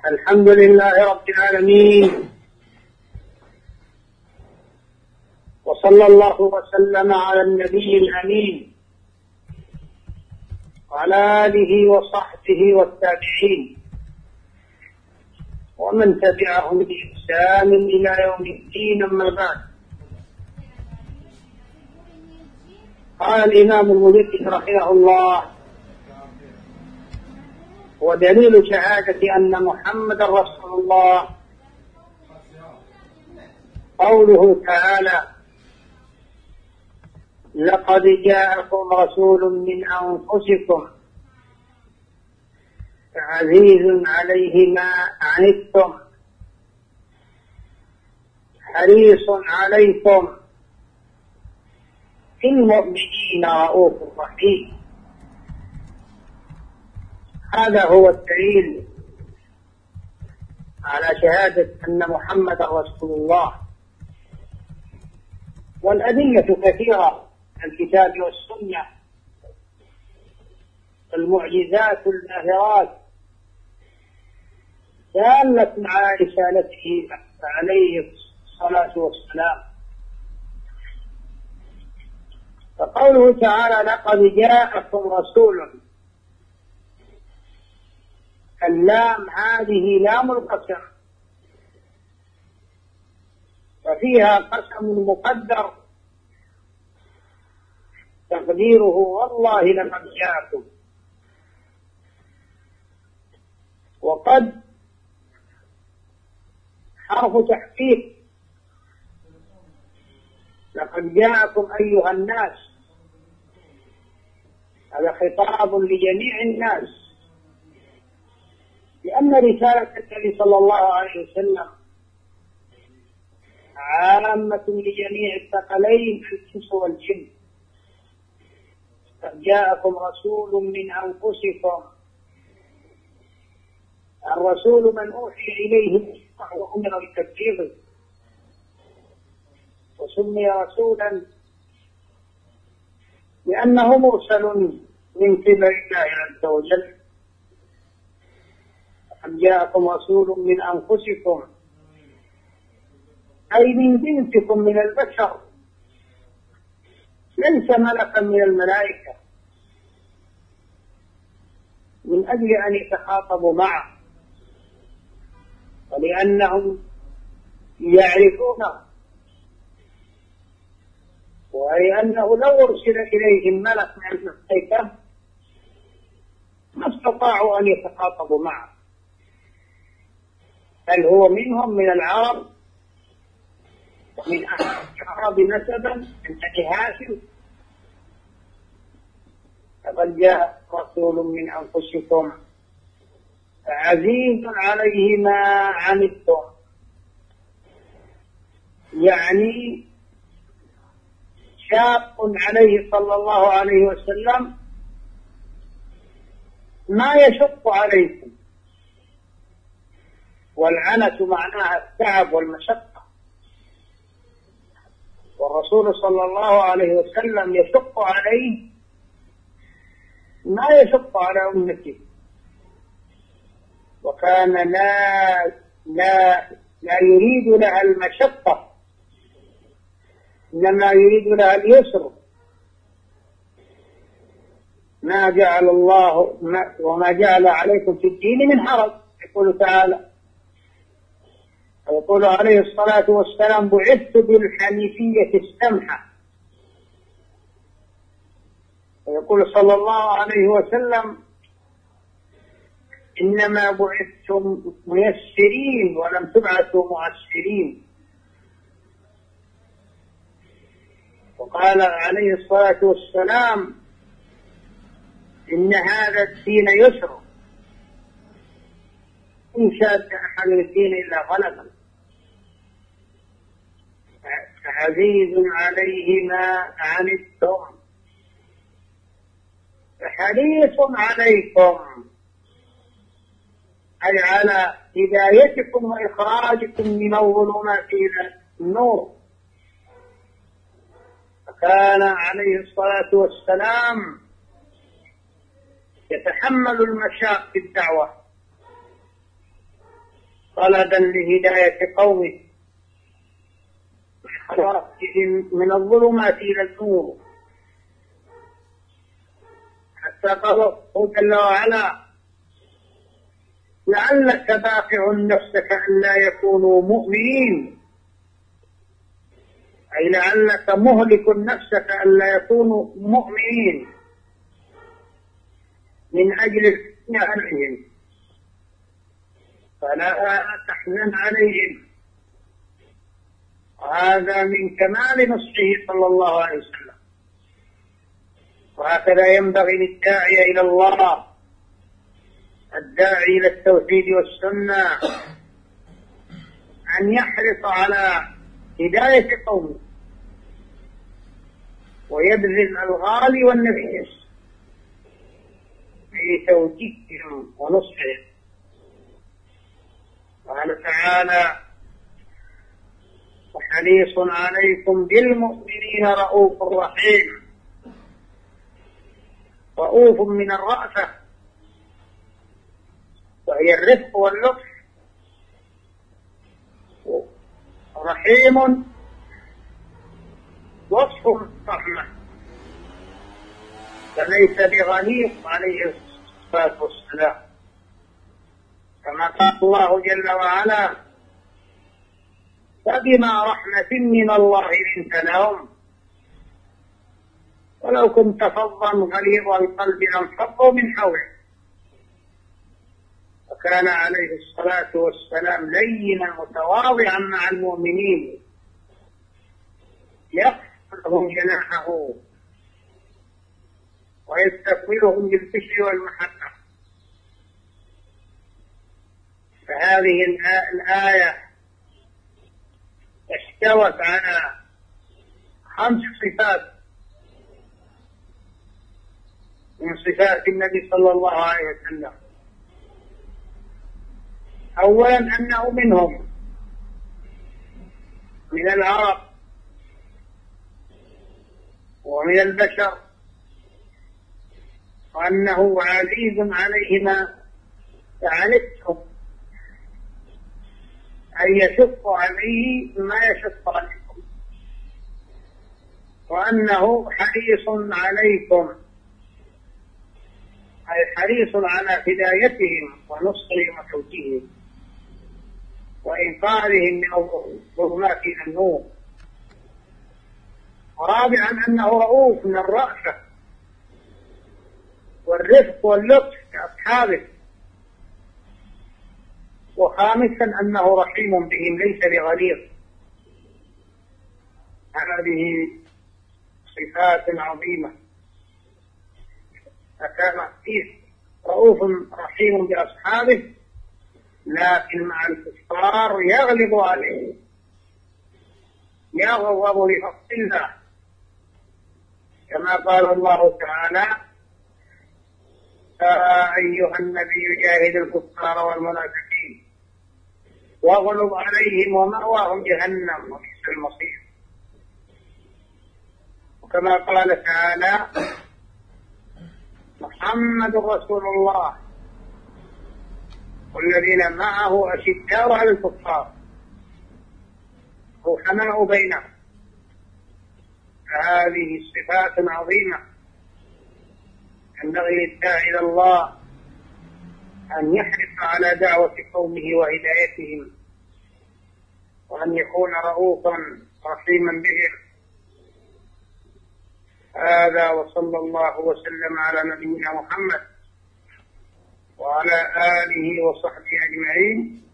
الحمد لله رب العالمين. وصلى الله وسلم على النبي الأمين. وعلى آله وصحبه والتابعين. ومن تبعهم بإحسان إلى يوم الدين أما بعد. قال الإمام المذكر رحمه الله ودليل شهادة أن محمد رسول الله. قوله تعالى لقد جاءكم رسول من أنفسكم عزيز عليه ما عنتم حريص عليكم المؤمنين رؤوف رحيم. هذا هو الدليل على شهادة أن محمد رسول الله. والأدلة كثيرة الكتاب والسنة. المعجزات الباهرات دالة على رسالته عليه الصلاة والسلام. فقوله تعالى لقد جاءكم رسول اللام هذه لام القسم. وفيها قسم مقدر. تقديره والله لقد جاءكم. وقد حرف تحقيق. لقد جاءكم أيها الناس. هذا خطاب لجميع الناس. لأن رسالة النبي صلى الله عليه وسلم عامة لجميع الثقلين الإنس والجن. قد جاءكم رسول من أنفسكم. الرسول من أوحي إليه وأمر بتبليغه وسمي رسولا لأنه مرسل من قبل الله عز وجل. قد جاءكم رسول من أنفسكم أي من جنسكم من البشر. ليس ملكا من الملائكة؟ من أجل أن يتخاطبوا معه. ولأنهم يعرفونه. ولأنه لو أرسل إليهم ملك من الملائكة ما استطاعوا أن يتخاطبوا معه. بل هو منهم من العرب؟ من العرب نسبا؟ من بني هاشم؟ فقد جاء رسول من أنفسكم عزيز عليه ما عنتم يعني شاق عليه صلى الله عليه وسلم ما يشق عليكم. والعنة معناها التعب والمشقة. والرسول صلى الله عليه وسلم يشق عليه ما يشق على أمته. وكان لا لا لا يريد لها المشقة إنما يريد لها اليسر. ما جعل الله ما وما جعل عليكم في الدين من حرج. يقول تعالى ويقول عليه الصلاة والسلام بعثت بالحنيفية السمحة. ويقول صلى الله عليه وسلم إنما بعثتم ميسرين ولم تبعثوا معسرين. وقال عليه الصلاة والسلام إن هذا الدين يسر. إن شاد أحد الدين إلا غلبه عزيز عليه ما عنتم حريص عليكم. أي على هدايتكم وإخراجكم من الظلمات إلى النور. فكان عليه الصلاة والسلام يتحمل المشاق في الدعوة. طلبا لهداية قومه. من الظلمات إلى النور. حتى قال جل وعلا لعلك باقع نفسك أن لا يكونوا مؤمنين. أي لعلك مهلك نفسك أن لا يكونوا مؤمنين. من أجل عليهم فلا تحزن عليهم. وهذا من كمال نصحه صلى الله عليه وسلم. وهكذا ينبغي للداعية إلى الله الداعي إلى التوحيد والسنة أن يحرص على هداية قومه ويبذل الغالي والنفيس في توجيههم ونصحهم. قال تعالى وحريص عليكم بالمؤمنين رؤوف رحيم. رؤوف من الرأفة. وهي الرفق واللطف. رحيم. وصف الرحمة فليس بغليظ عليه الصلاة والسلام. كما قال الله جل وعلا فبما رحمة من الله لنت لهم. ولو كنت فظا غليظ القلب لانفضوا من حولك. وكان عليه الصلاة والسلام لينا متواضعا مع المؤمنين. يغفر لهم جناحه. ويستقبلهم بالبشر والمحبة. فهذه الآية احتوت على خمس صفات من صفات النبي صلى الله عليه وسلم. أولا أنه منهم من العرب ومن البشر وأنه عزيز عليه ما فعلته أن يشق عليه ما يشق عليكم. وأنه حريص عليكم. أي حريص على هدايتهم ونصرهم وتوجيههم وإنقاذهم من الظلمات إلى النور. ورابعا أنه رؤوف من الرأفة والرفق واللطف كأصحابه. وخامسا أنه رحيم بهم ليس بغليظ. هذه صفات عظيمة. فكان فيه رؤوف رحيم بأصحابه لكن مع الكفار يغلب عليه. يغضب لفضل الله. كما قال الله تعالى يا أيها النبي جاهد الكفار والمنافقين واغلب عليهم ومأواهم جهنم وبئس المصير. وكما قال تعالى محمد رسول الله. والذين معه أشداء على الكفار. رحماء بينهم فهذه صفات عظيمة. ينبغي للداعي إلى الله أن يحرص على دعوة قومه وهدايتهم وأن يكون رؤوفا رحيما بهم. هذا وصلى الله وسلم على نبينا محمد وعلى آله وصحبه أجمعين.